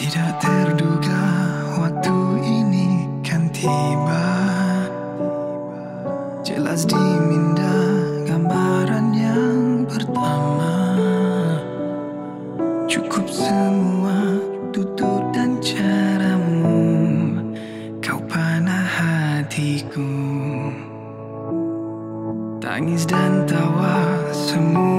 Tidak terduga waktu ini kan tiba. Jelas diminda gambaran yang pertama. Cukup semua tutur dan caramu. Kau panah hatiku. Tangis dan tawa semuanya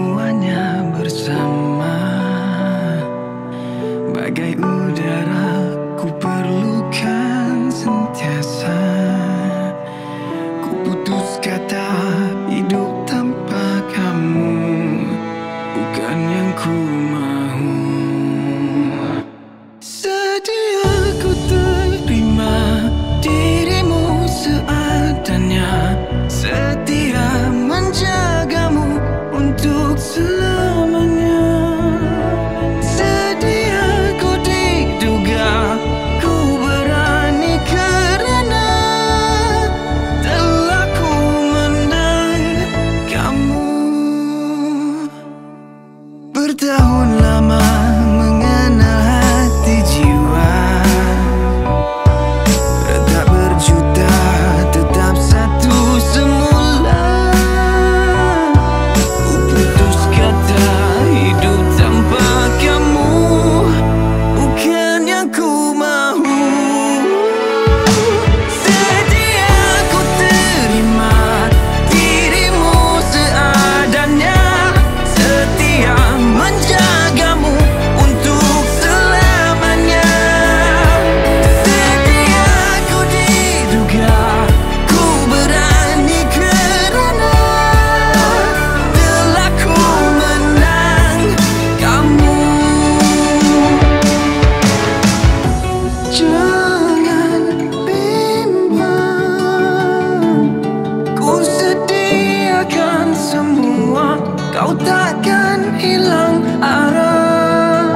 Takkan hilang arah.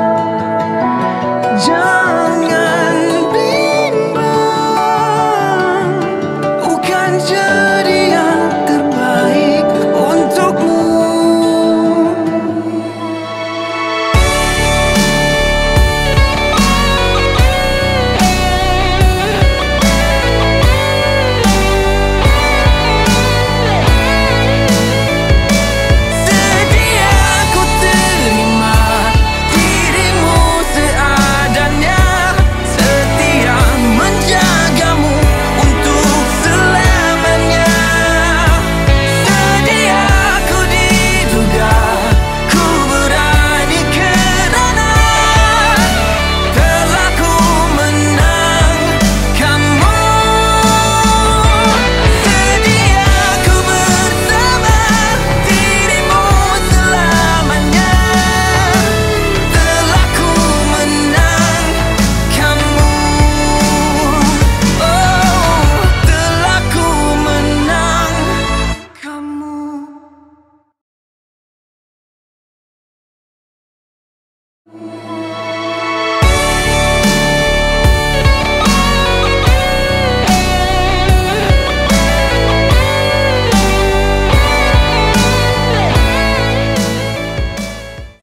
Jangan